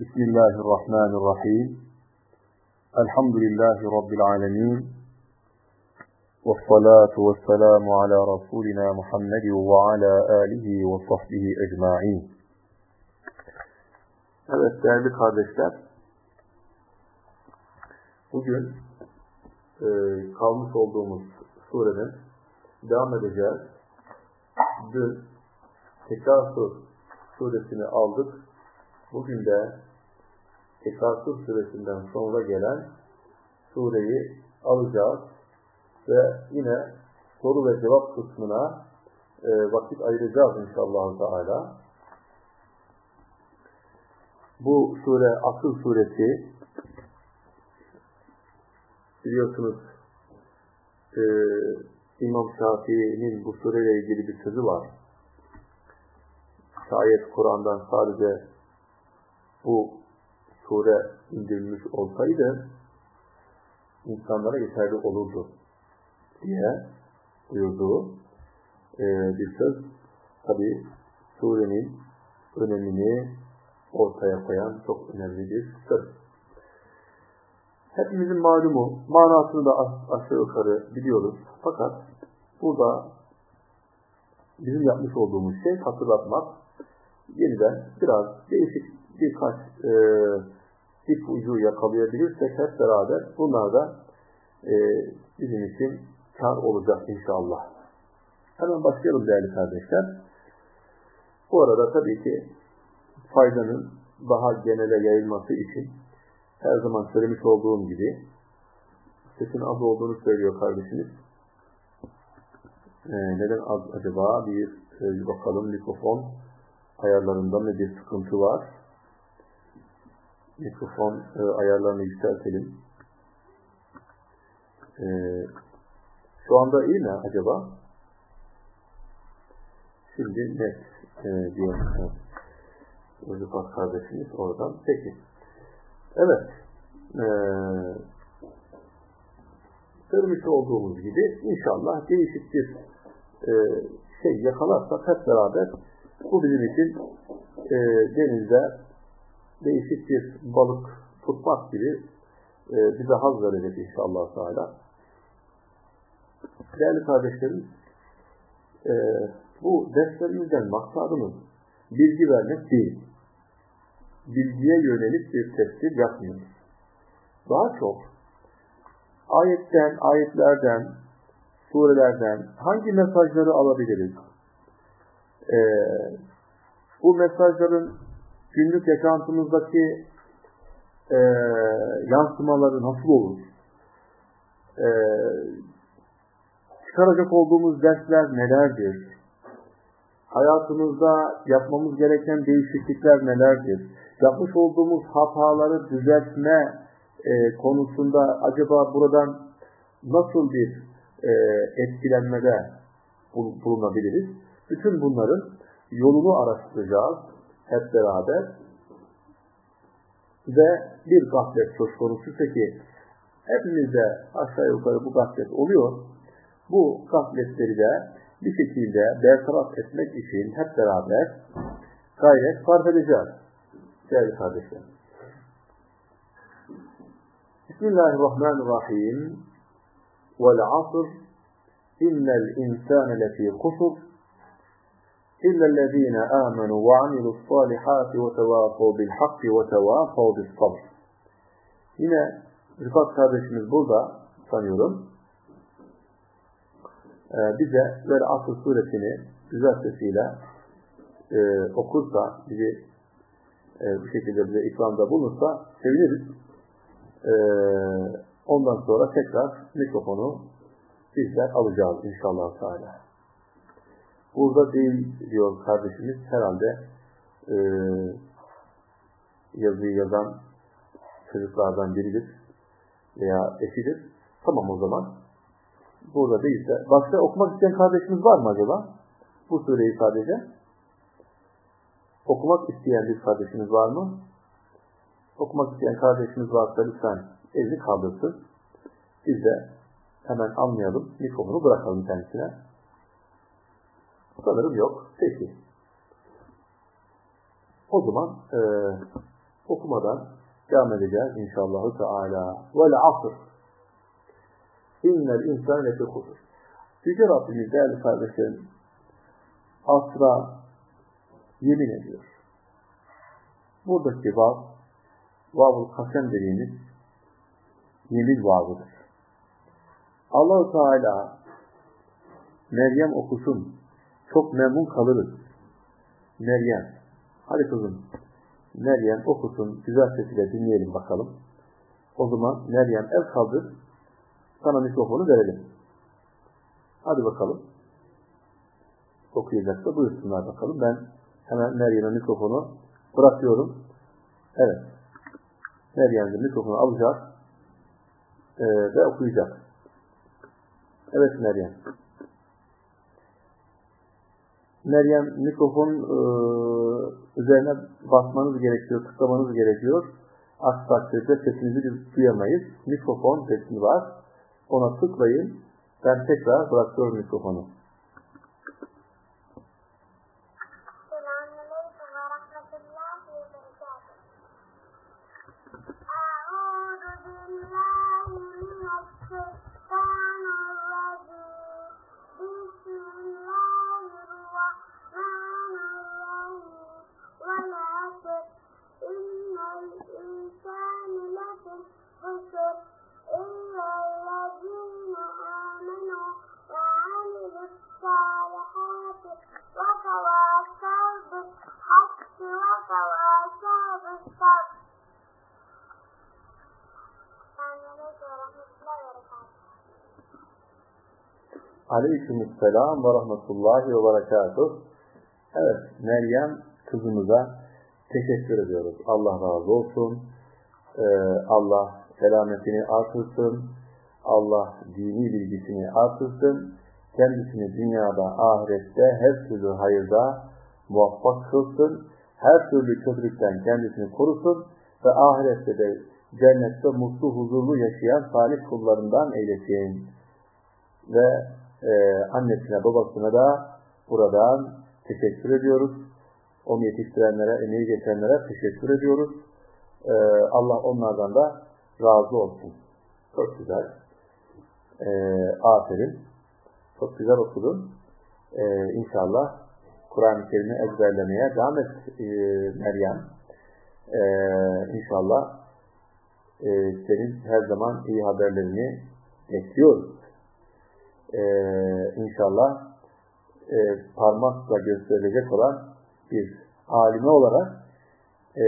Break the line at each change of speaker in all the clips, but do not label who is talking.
Bismillahirrahmanirrahim. Elhamdülillahi Rabbil alemin. Ve salatu ve selamu ala Resulina Muhammedin ve ala alihi ve sahbihi ecma'in. Evet değerli kardeşler, bugün e, kalmış olduğumuz surenin devam edeceğiz. Dün Tekasur suresini aldık. Bugün de Tekasur suresinden sonra gelen sureyi alacağız ve yine soru ve cevap kısmına e, vakit ayıracağız inşallah Teala. Bu sure Asıl suresi biliyorsunuz e, İmam Şafii'nin bu sureyle ilgili bir sözü var. Şayet Kur'an'dan sadece bu sure indirilmiş olsaydı insanlara yeterli olurdu diye buyurduğu e, bir söz. Tabi surenin önemini ortaya koyan çok önemli bir söz. Hepimizin malumu, manasını da aşağı yukarı biliyoruz. Fakat burada bizim yapmış olduğumuz şey hatırlatmak, yeniden biraz değişik birkaç e, ip ucu yakalayabilirsek hep beraber bunlar da e, bizim için kar olacak inşallah. Hemen başlayalım değerli kardeşler. Bu arada tabii ki faydanın daha genele yayılması için her zaman söylemiş olduğum gibi sesin az olduğunu söylüyor kardeşimiz. Ee, neden az acaba? Bir e, bakalım mikrofon ayarlarında mı bir sıkıntı var? Mikrofon e, ayarlarını yükseltelim. E, şu anda iyi mi acaba? Şimdi net e, diyor Rıfat kardeşimiz oradan. Peki. Evet. Ee, görmüş olduğumuz gibi inşallah değişik bir e, şey yakalarsak hep beraber bu bizim için e, denizde değişik bir balık tutmak gibi e, bize haz verecek inşallah Teala. Değerli kardeşlerim, e, bu derslerimizden maksadımız bilgi vermek değil bilgiye yönelik bir tefsir yapmıyoruz. Daha çok ayetten, ayetlerden, surelerden hangi mesajları alabiliriz? Ee, bu mesajların günlük yaşantımızdaki e, yansımaları nasıl olur? Ee, çıkaracak olduğumuz dersler nelerdir? Hayatımızda yapmamız gereken değişiklikler nelerdir? yapmış olduğumuz hataları düzeltme e, konusunda acaba buradan nasıl bir e, etkilenmede bulunabiliriz? Bütün bunların yolunu araştıracağız hep beraber ve bir gaflet söz konusu ki hepimizde aşağı yukarı bu gaflet oluyor. Bu gafletleri de bir şekilde bertaraf etmek için hep beraber gayret sarf edeceğiz. Değerli kardeşlerim. Bismillahirrahmanirrahim. Vel asr innel insane lefî kusur âmenû ve amilussâlihâti ve tevâfû bilhakkı ve tevâfû bissabr. Yine Rıfat kardeşimiz burada sanıyorum e, bize böyle Asr suresini güzel sesiyle e, okursa, bizi e, bu şekilde bize ikramda bulunursa seviniriz. E, ondan sonra tekrar mikrofonu bizler alacağız inşallah Teala. Burada değil diyor kardeşimiz herhalde e, yazıyı yazan çocuklardan biridir veya eşidir. Tamam o zaman. Burada değilse. Başka okumak isteyen kardeşimiz var mı acaba? Bu sureyi sadece. Okumak isteyen bir kardeşiniz var mı? Okumak isteyen kardeşiniz varsa lütfen elini kaldırsın. Biz de hemen anlayalım, mikrofonu bırakalım kendisine. Sanırım yok. Peki. O zaman e, okumadan devam edeceğiz inşallah Teala. Vel asr. İnnel insan lefi husur. Yüce Rabbimiz değerli kardeşlerim asra yemin ediyor. Buradaki vav, vavul kasem dediğimiz yemin vavıdır. Allahu Teala Meryem okusun. Çok memnun kalırız. Meryem. Hadi kızım. Meryem okusun. Güzel sesiyle dinleyelim bakalım. O zaman Meryem el kaldır. Sana mikrofonu verelim. Hadi bakalım. Okuyacaksa buyursunlar bakalım. Ben hemen Meryem'e mikrofonu bırakıyorum. Evet. Meryem de mikrofonu alacak e, ve okuyacak. Evet Meryem. Meryem mikrofon e, üzerine basmanız gerekiyor, tıklamanız gerekiyor. Aksi takdirde sesinizi duyamayız. Mikrofon resmi var. Ona tıklayın. Ben tekrar bırakıyorum mikrofonu. Aleykümselam ve rahmetullahi ve berekatuh. Evet, Meryem kızımıza teşekkür ediyoruz. Allah razı olsun. Ee, Allah selametini artırsın. Allah dini bilgisini artırsın. Kendisini dünyada, ahirette, her türlü hayırda muvaffak kılsın. Her türlü kötülükten kendisini korusun ve ahirette de cennette mutlu, huzurlu yaşayan salih kullarından eylesin. Ve e, annesine, babasına da buradan teşekkür ediyoruz. Onu yetiştirenlere, emeği geçenlere teşekkür ediyoruz. E, Allah onlardan da razı olsun. Çok güzel. E, aferin. Çok güzel okudun. E, inşallah Kur'an-ı Kerim'i ezberlemeye devam et e, Meryem. E, inşallah e, senin her zaman iyi haberlerini bekliyoruz. E, inşallah e, parmakla gösterilecek olan bir alime olarak e,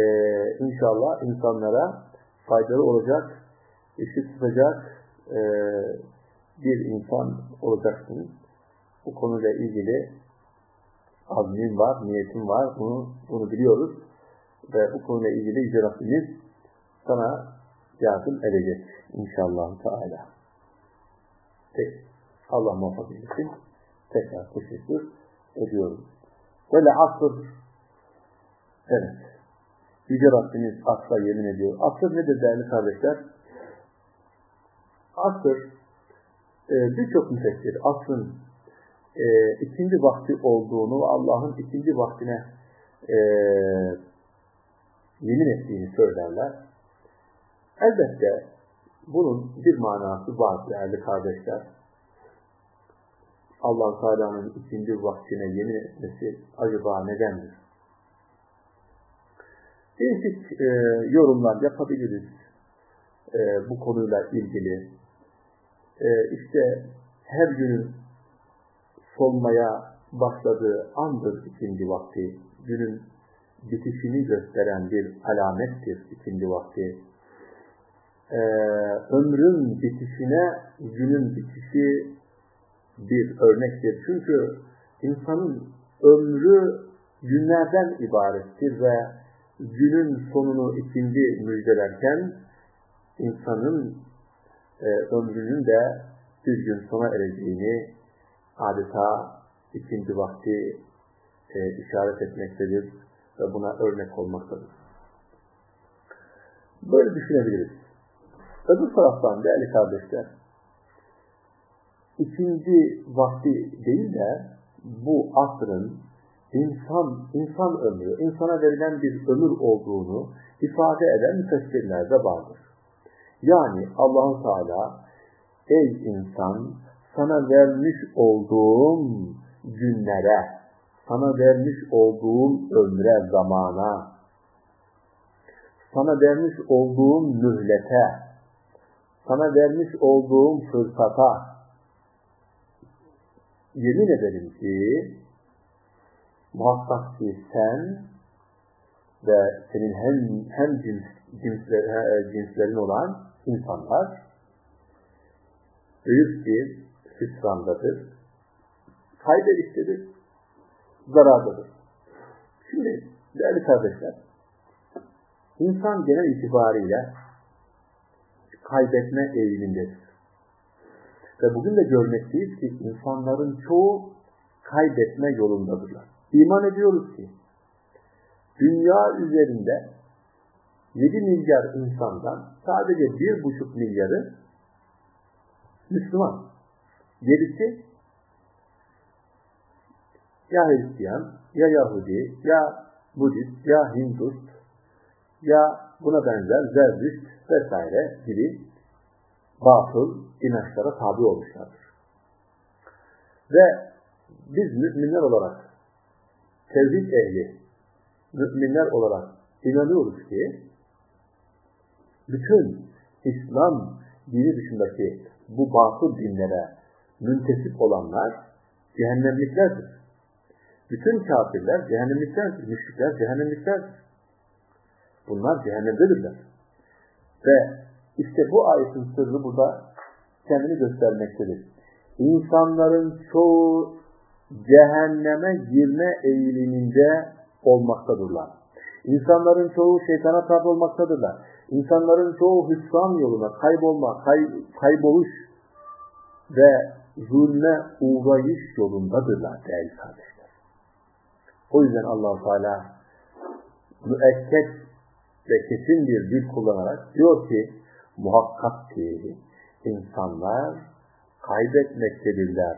inşallah insanlara faydalı olacak, ışık tutacak e, bir insan olacaksın. Bu konuyla ilgili azmin var, niyetin var. Bunu, bunu biliyoruz. Ve bu konuyla ilgili Yüce sana yardım edecek inşallah Teala. Peki. Allah muvaffak etsin. Tekrar teşekkür ediyorum. Böyle asır evet. Yüce Rabbimiz asla yemin ediyor. Asır nedir değerli kardeşler? Asır e, birçok müfessir asrın e, ikinci vakti olduğunu Allah'ın ikinci vaktine e, yemin ettiğini söylerler. Elbette bunun bir manası var değerli kardeşler. Allah Teala'nın ikinci vaktine yemin etmesi acaba nedendir? Değişik e, yorumlar yapabiliriz e, bu konuyla ilgili. E, işte her günün solmaya başladığı andır ikindi vakti. Günün bitişini gösteren bir alamettir ikindi vakti. Ee, ömrün bitişine günün bitişi bir örnektir. Çünkü insanın ömrü günlerden ibarettir ve günün sonunu ikindi müjdelerken insanın e, ömrünün de bir gün sona ereceğini adeta ikinci vakti e, işaret etmektedir ve buna örnek olmaktadır. Böyle düşünebiliriz. Öbür taraftan değerli kardeşler, ikinci vakti değil de bu asrın insan, insan ömrü, insana verilen bir ömür olduğunu ifade eden müfessirler de vardır. Yani allah Teala ey insan sana vermiş olduğum günlere, sana vermiş olduğum ömre, zamana, sana vermiş olduğum mühlete, sana vermiş olduğum fırsata yemin ederim ki muhakkak ki sen ve senin hem, hem cins, cinsler, cinslerin olan insanlar büyük bir hüsrandadır, kaybediştedir, zarardadır. Şimdi değerli kardeşler, insan genel itibariyle kaybetme eğilimindedir. Ve bugün de görmekteyiz ki insanların çoğu kaybetme yolundadırlar. İman ediyoruz ki dünya üzerinde 7 milyar insandan sadece 1,5 milyarı Müslüman. Gerisi ya Hristiyan, ya Yahudi, ya Budist, ya Hindust, ya buna benzer Zerdüşt vesaire gibi batıl inançlara tabi olmuşlardır. Ve biz müminler olarak, tevhid ehli, müminler olarak inanıyoruz ki bütün İslam dini dışındaki bu batıl dinlere müntesip olanlar cehennemliklerdir. Bütün kafirler cehennemliklerdir, müşrikler cehennemliklerdir. Bunlar cehennemdedirler. Ve işte bu ayetin sırrı burada kendini göstermektedir. İnsanların çoğu cehenneme girme eğiliminde olmaktadırlar. İnsanların çoğu şeytana tabi olmaktadırlar. İnsanların çoğu hüsran yoluna kaybolma, kay, kayboluş ve zulme uğrayış yolundadırlar değerli kardeşler. O yüzden allah Teala müekket ve kesin bir dil kullanarak diyor ki muhakkak ki insanlar kaybetmektedirler.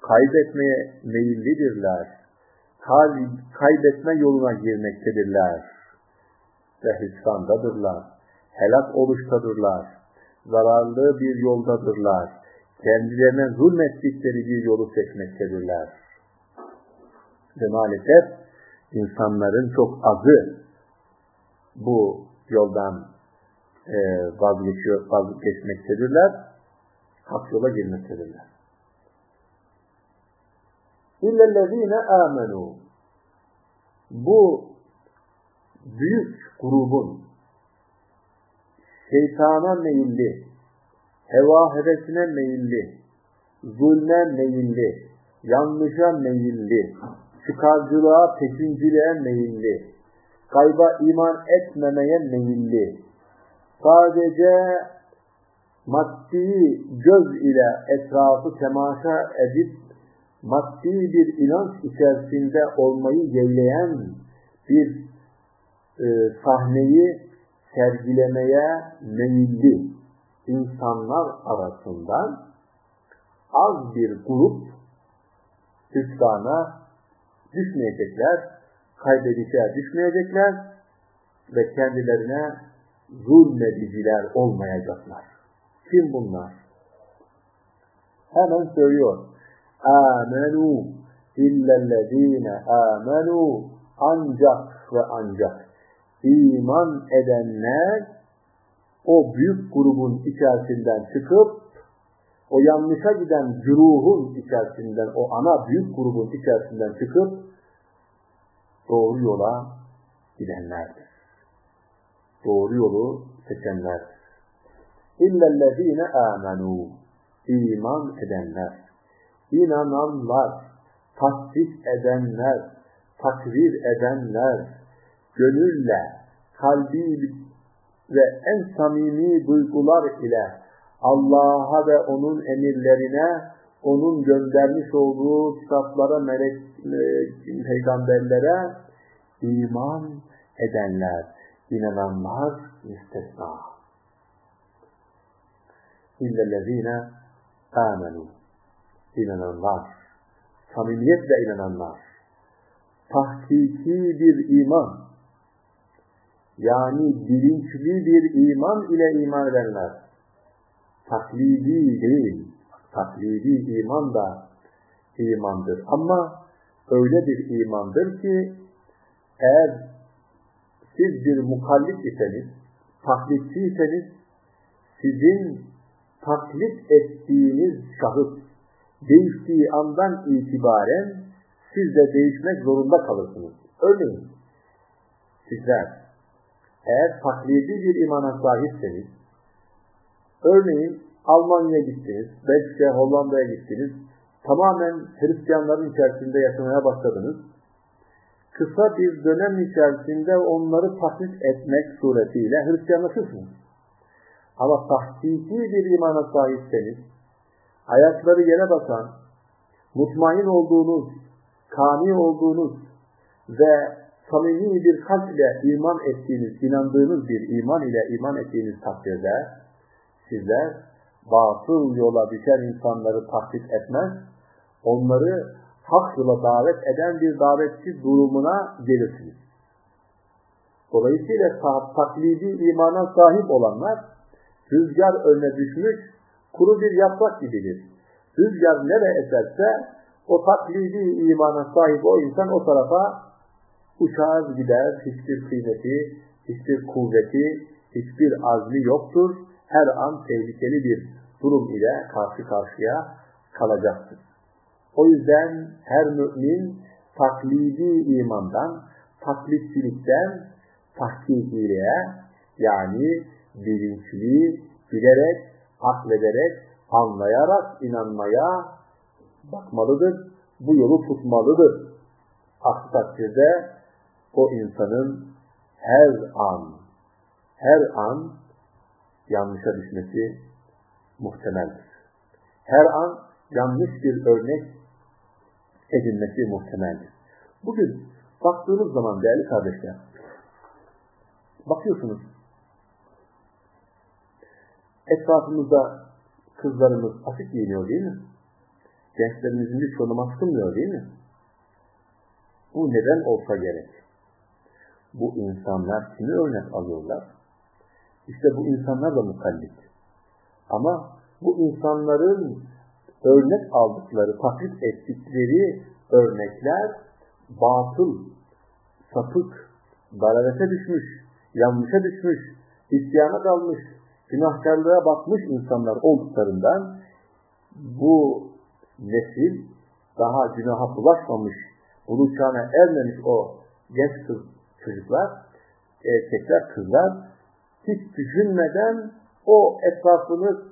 Kaybetmeye meyillidirler. Kaybetme yoluna girmektedirler. Ve hüsrandadırlar. Helak oluştadırlar. Zararlı bir yoldadırlar. Kendilerine zulmettikleri bir yolu seçmektedirler. Ve maalesef insanların çok azı bu yoldan e, vazgeçiyor, vazgeçmektedirler. Hak yola girmektedirler. İllellezine amenu. Bu büyük grubun şeytana meyilli, heva hevesine meyilli, zulme meyilli, yanlışa meyilli, çıkarcılığa, pekinciliğe meyilli, kayba iman etmemeye meyilli, sadece maddi göz ile etrafı temaşa edip maddi bir inanç içerisinde olmayı yeğleyen bir e, sahneyi sergilemeye meyilli insanlar arasından az bir grup hüsrana düşmeyecekler, kaybedişe düşmeyecekler ve kendilerine zulmediciler olmayacaklar. Kim bunlar? Hemen söylüyor. Amenu illellezine amenu ancak ve ancak iman edenler o büyük grubun içerisinden çıkıp o yanlışa giden güruhun içerisinden, o ana büyük grubun içerisinden çıkıp doğru yola gidenlerdir. Doğru yolu seçenlerdir. İllellezine amenu iman edenler, inananlar, tasdik edenler, takrir edenler, gönülle, kalbi ve en samimi duygular ile Allah'a ve onun emirlerine, onun göndermiş olduğu kitaplara, melek, e, peygamberlere iman edenler, inananlar müstesna. İllellezine amenu. İnananlar, samimiyetle inananlar, tahkiki bir iman, yani bilinçli bir iman ile iman edenler, taklidi değil, taklidi iman da imandır. Ama öyle bir imandır ki, eğer siz bir mukallit iseniz, taklitçi sizin taklit ettiğiniz şahıs değiştiği andan itibaren siz de değişmek zorunda kalırsınız. Örneğin sizler eğer taklidi bir imana sahipseniz örneğin Almanya'ya gittiniz, Belçika'ya, Hollanda'ya gittiniz, tamamen Hristiyanların içerisinde yaşamaya başladınız. Kısa bir dönem içerisinde onları taklit etmek suretiyle Hristiyanlaşırsınız. Ama tahkiki bir imana sahipseniz, ayakları yere basan, mutmain olduğunuz, kani olduğunuz ve samimi bir kalp ile iman ettiğiniz, inandığınız bir iman ile iman ettiğiniz takdirde sizler batıl yola düşen insanları taklit etmez, onları hak yola davet eden bir davetçi durumuna gelirsiniz. Dolayısıyla taklidi imana sahip olanlar rüzgar önüne düşmüş kuru bir yaprak gibidir. Rüzgar nereye eserse o taklidi imana sahip o insan o tarafa uçar gider. Hiçbir kıymeti, hiçbir kuvveti, hiçbir azmi yoktur. Her an tehlikeli bir durum ile karşı karşıya kalacaktır. O yüzden her mümin taklidi imandan, taklitçilikten tahkikiliğe yani bilinçli, bilerek, aklederek, anlayarak inanmaya bakmalıdır. Bu yolu tutmalıdır. Aksi takdirde o insanın her an, her an yanlışa düşmesi muhtemeldir. Her an yanlış bir örnek edinmesi muhtemeldir. Bugün baktığınız zaman değerli kardeşler, bakıyorsunuz, etrafımızda kızlarımız açık giyiniyor değil mi? Gençlerimizin birçoğunu maskınmıyor değil mi? Bu neden olsa gerek? Bu insanlar kimi örnek alıyorlar? İşte bu insanlar da mukallit. Ama bu insanların örnek aldıkları, taklit ettikleri örnekler batıl, sapık, dalalete düşmüş, yanlışa düşmüş, isyana kalmış, günahkarlığa bakmış insanlar olduklarından bu nesil daha günaha bulaşmamış, buluşana ermemiş o genç kız çocuklar, erkekler, kızlar hiç düşünmeden o etrafını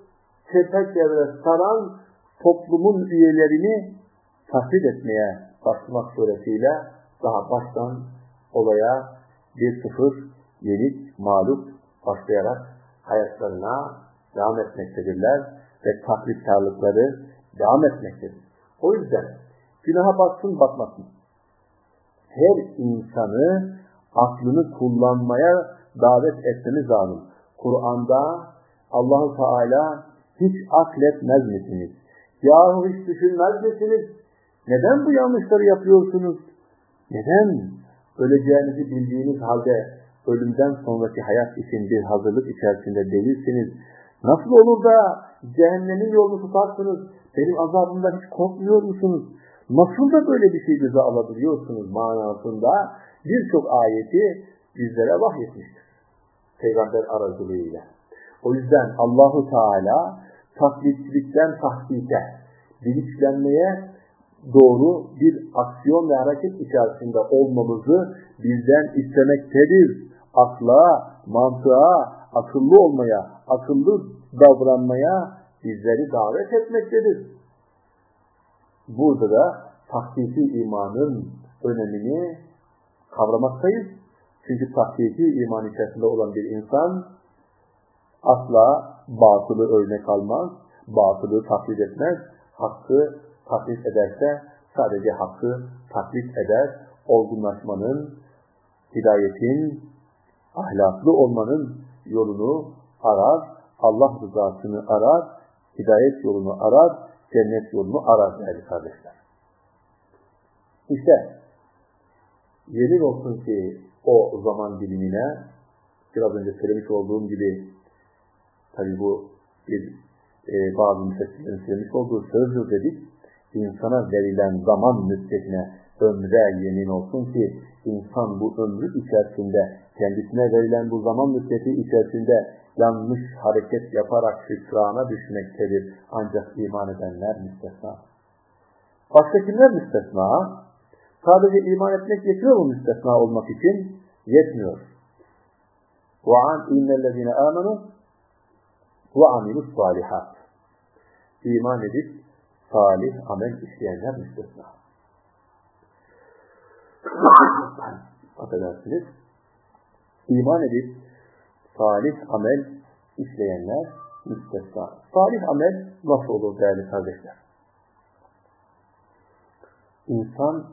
çepeçevre saran toplumun üyelerini taklit etmeye başlamak suretiyle daha baştan olaya bir sıfır yenik, mağlup başlayarak hayatlarına devam etmektedirler ve taklitkarlıkları devam etmektedir. O yüzden günaha baksın bakmasın. Her insanı aklını kullanmaya davet etmemiz lazım. Kur'an'da Allahu Teala hiç akletmez misiniz? Yahu hiç düşünmez misiniz? Neden bu yanlışları yapıyorsunuz? Neden öleceğinizi bildiğiniz halde ölümden sonraki hayat için bir hazırlık içerisinde değilsiniz? Nasıl olur da cehennemin yolunu tutarsınız? Benim azabımdan hiç korkmuyor musunuz? Nasıl da böyle bir şey bize alabiliyorsunuz manasında birçok ayeti bizlere vahyetmiştir. Peygamber aracılığıyla. O yüzden Allahu Teala taklitçilikten tahkike, bilinçlenmeye doğru bir aksiyon ve hareket içerisinde olmamızı bizden istemektedir. Akla, mantığa, akıllı olmaya, akıllı davranmaya bizleri davet etmektedir. Burada da tahkiki imanın önemini kavramaktayız. Çünkü tahkiki iman içerisinde olan bir insan asla batılı örnek almaz, batılı taklit etmez, hakkı taklit ederse sadece hakkı taklit eder, olgunlaşmanın, hidayetin, ahlaklı olmanın yolunu arar, Allah rızasını arar, hidayet yolunu arar, cennet yolunu arar değerli kardeşler. İşte yemin olsun ki o zaman dilimine biraz önce söylemiş olduğum gibi tabi bu bir e, bazı müfessirlerin söylemiş olduğu sözdür dedik. İnsana verilen zaman müddetine ömre yemin olsun ki insan bu ömrü içerisinde kendisine verilen bu zaman müddeti içerisinde yanlış hareket yaparak şükrana düşmektedir. Ancak iman edenler müstesna. Başka kimler müstesna? Sadece iman etmek yetiyor mu müstesna olmak için? Yetmiyor. وَعَنْ اِنَّ الَّذ۪ينَ آمَنُوا ve amilus salihat. İman edip salih amel işleyenler müstesna. Affedersiniz. İman edip salih amel işleyenler müstesna. Salih amel nasıl olur değerli kardeşler? İnsan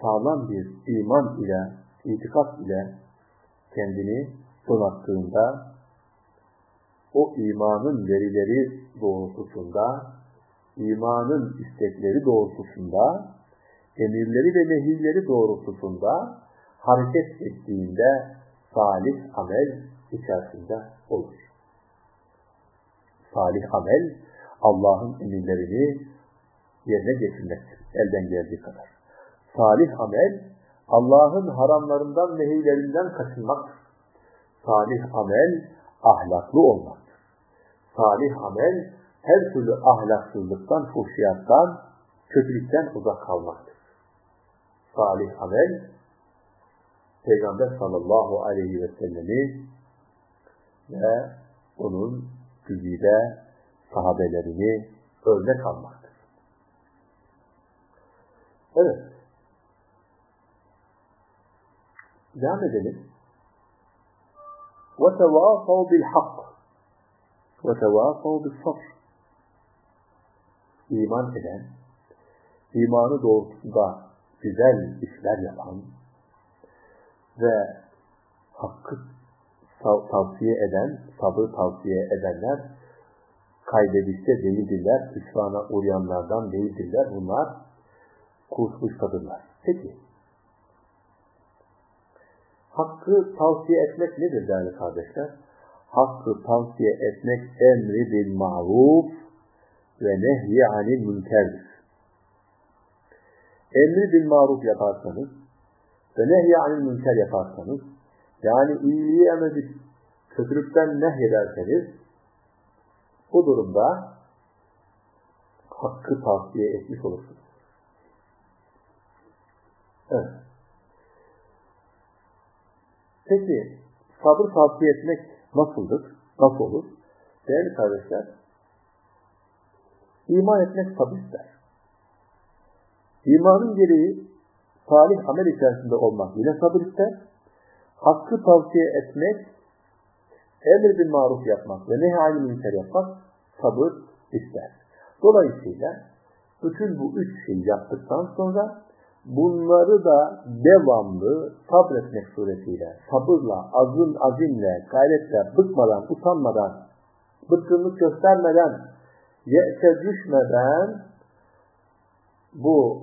sağlam bir iman ile, itikat ile kendini donattığında o imanın verileri doğrultusunda, imanın istekleri doğrultusunda, emirleri ve nehirleri doğrultusunda hareket ettiğinde salih amel içerisinde olur. Salih amel Allah'ın emirlerini yerine getirmektir elden geldiği kadar. Salih amel Allah'ın haramlarından, nehirlerinden kaçınmaktır. Salih amel ahlaklı olmaktır Salih amel her türlü ahlaksızlıktan, fuhşiyattan, kötülükten uzak kalmaktır. Salih amel Peygamber sallallahu aleyhi ve sellemi ve onun güzide sahabelerini örnek almaktır. Evet. Devam edelim. وَتَوَافَوْا بِالْحَقِّ وَتَوَافَوْا بِالصَّبْرِ İman eden, imanı doğrultusunda güzel işler yapan ve hakkı tavsiye eden, sabır tavsiye edenler kaybedişte değildirler, hüsrana uğrayanlardan değildirler. Bunlar kurtuluş kadınlar. Peki, hakkı tavsiye etmek nedir değerli kardeşler? Hakkı tavsiye etmek emri bil maruf ve nehyi anil münkerdir. Emri bil maruf yaparsanız ve nehyi anil münker yaparsanız yani iyiliği emredip kötülükten nehyederseniz bu durumda hakkı tavsiye etmiş olursunuz. Evet. Peki sabır tavsiye etmek nasıldır? Nasıl olur? Değerli kardeşler, iman etmek sabır ister. İmanın gereği salih amel içerisinde olmak yine sabır ister. Hakkı tavsiye etmek, emir bir maruf yapmak ve nehi münker yapmak sabır ister. Dolayısıyla bütün bu üç şeyi yaptıktan sonra bunları da devamlı sabretmek suretiyle, sabırla, azim, azimle, gayretle, bıkmadan, utanmadan, bıkkınlık göstermeden, ye'se düşmeden bu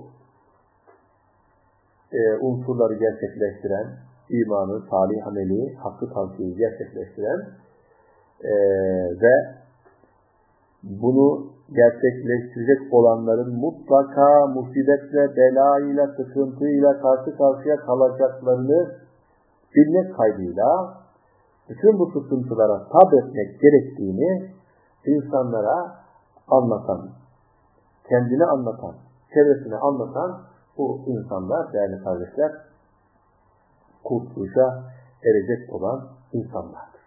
e, unsurları gerçekleştiren, imanı, salih ameli, hakkı tavsiyeyi gerçekleştiren e, ve bunu gerçekleştirecek olanların mutlaka musibetle, belayla, sıkıntıyla karşı karşıya kalacaklarını bilmek kaydıyla bütün bu sıkıntılara sabretmek gerektiğini insanlara anlatan, kendini anlatan, çevresine anlatan bu insanlar, değerli kardeşler, kurtuluşa erecek olan insanlardır.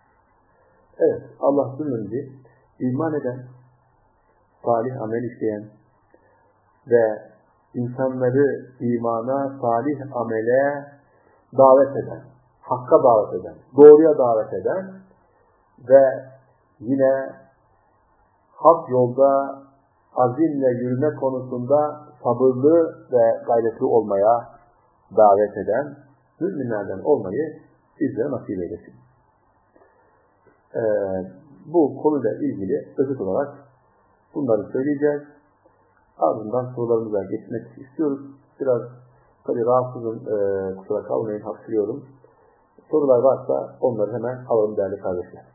Evet, Allah cümlemizi iman eden, salih amel işleyen ve insanları imana, salih amele davet eden, hakka davet eden, doğruya davet eden ve yine hak yolda azimle yürüme konusunda sabırlı ve gayretli olmaya davet eden müminlerden olmayı bizlere nasip eylesin. Ee, bu konuyla ilgili özet olarak bunları söyleyeceğiz. Ardından sorularımıza geçmek istiyoruz. Biraz Tabii rahatsızım, e, kusura kalmayın, hapşırıyorum. Sorular varsa onları hemen alalım değerli kardeşler.